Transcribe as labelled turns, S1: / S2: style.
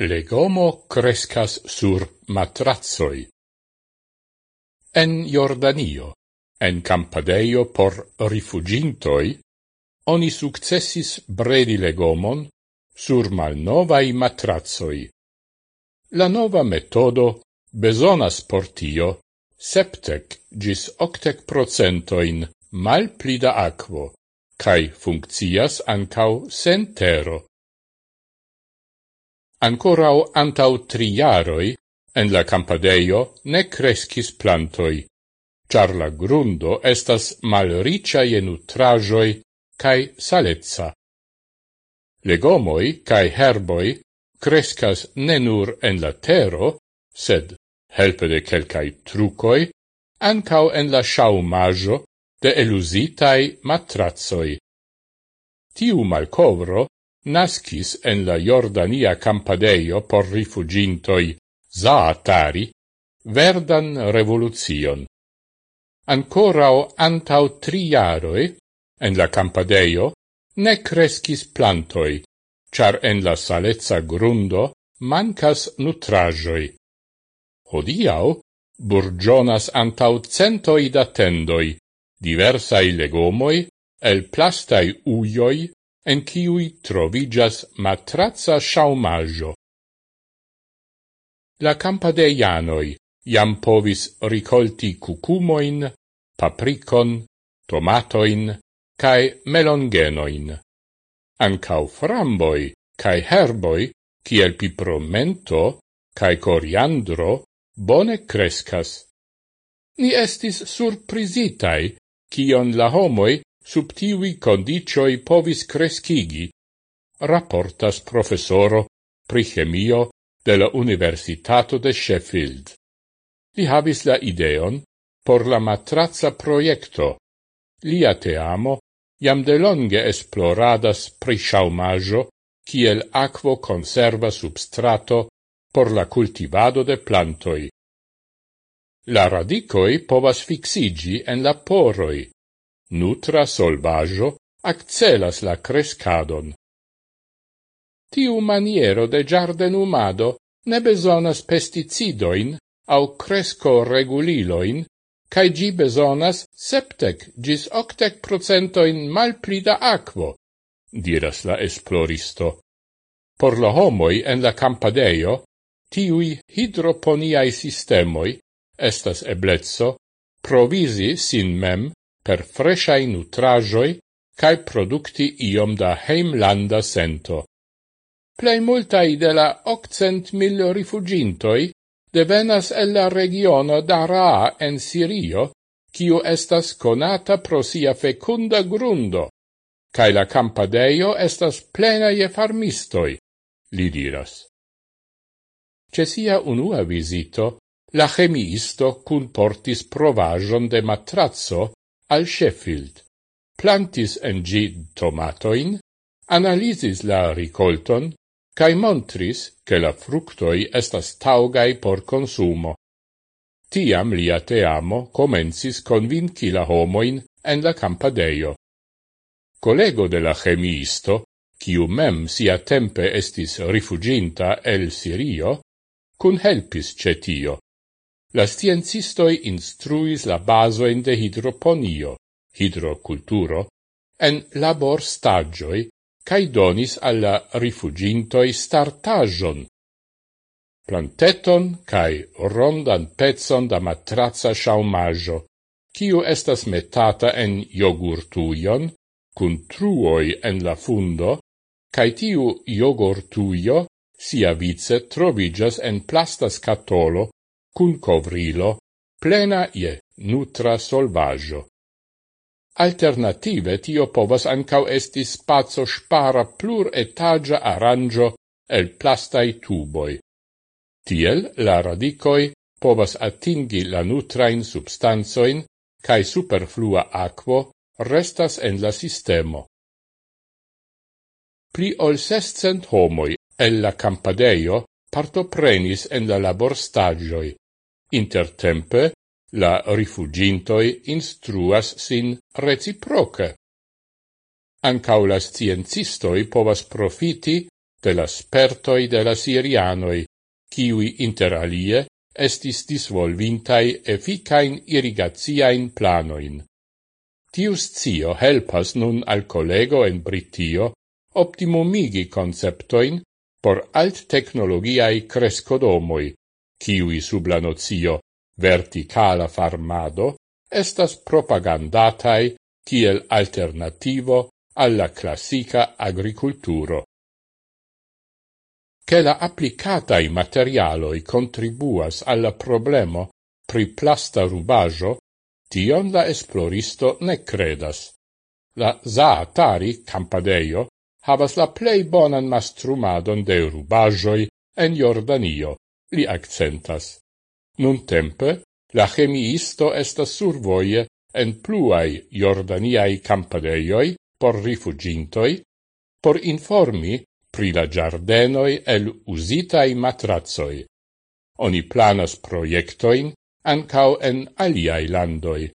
S1: Legomo crescas sur matrazzoi. En Jordanio, en Campadeio por rifugintoi, oni successis bredi legomon sur malnovai matrazzoi. La nova metodo besonas portio septec gis octec procentoin mal plida aquo, cae funccias ancau sentero. Ancorau antau triaroi, en la campadeio ne crescis plantoi, char la grundo estas malricia je nutrajoi cae salezza. Legomoi cae herboi crescas ne nur en la tero, sed, helpe de quelcae trucoi, ancau en la shaumajo de elusitai matrazzoi. Tiu malcovro nascis en la Jordania campadeio por rifugintoi Zaatari verdan revoluzion. Ancorao antau tri en la campadeio, ne crescis plantoi, char en la salezza grundo mancas nutrajoi. Hodiau, burgionas antau centoi da tendoi, diversai legomoi, el plastai uioi, en ciui trovigas matrazza shaumajo. La campadeianoi iam povis ricolti cucumoin, papricon, tomatoin, cae melongenoin. Ancau framboi, cae herboi, ciel pipromento, cae coriandro, bone crescas. Ni estis surprisitai, cion la homoi subtivi condicioi povis crescigi, rapportas professoro pri chemio de la Universitato de Sheffield. Li havis la ideon por la matrazza proiecto. Lia teamo jam de longe esploradas pri sciaumaggio kiel aquo conserva substrato por la cultivado de plantoi. La radicoi povas fixigi en la poroi, nutra solvaggio accelas la crescadon. Tiu maniero de giardenumado ne besonas pesticidoin au cresco reguliloin, cae gi besonas septec gis octec procentoin malplida aquo, diras la esploristo. Por la homoi en la campadeio, tiui hidroponiai sistemoi estas eblezzo provisi sin mem per fresciai nutrajoi cae producti iom da heimlanda sento. Plei multai de la occent mil rifugintoi devenas el la regiono d'Araa en Sirio, kiu estas conata pro sia fecunda grundo, cae la campadeio estas plena je farmistoi, li diras. Ce sia unua visito, la chemiisto cun portis provajon de matrazzo al Sheffield, plantis en gi tomatoin, analisis la ricolton, cae montris che la fructoi estas taugai por consumo. Tiam lia teamo comensis convinci la homoin en la campadeio. Collego de la chemiisto, quiu mem sia tempe estis rifuginta el Sirio, cun helpis cetio. La sciencistoi instruis la basoin de hidroponio, hidroculturo, en labor stagioi, cae donis alla rifugintoi startajon. planteton cae rondan pezzon da matrazza shaumajo, ciu estas metata en jogurtuion, cun truoi en la fundo, cae tiu jogurtuio sia vice trovigas en plastas catolo cun covrilo plena je nutra solvaggio. Alternative tio povas ancau esti spazio spara plur etagia arrangio el plastai tuboi. Tiel la radicoi povas atingi la nutrain substanzoin cae superflua aquo restas en la sistemo. Pli ol sescent homoi el la campadeio partoprenis en la laborstagioi. Intertempe la rifugintoi instruas sin reciproce. Ancau las sciencistoi povas profiti de la spertoi de la sirianoi, kiwi interalie estis disvolvintai efficain irrigaziain planoin. Tius zio helpas nun al collego en Britio optimumigi conceptoin por alt technologiai crescodomoi, kiwi sub la nocio verticala farmado estas propagandatai kiel alternativo alla classica agriculturo. Che la applicatai materialoi contribuas alla problemo pri plasta rubajo, tion la esploristo ne credas. La Zaatari Campadeio havas la plei bonan mastrumadon de rubajoi en Jordanio, li accentas. Nun tempe, la chemiisto estas survoie en pluai Jordaniai campadeioi por rifugintoi, por informi pri la giardenoi el usitai matrazzoi. Oni planas proiectoin ancao en aliai landoi,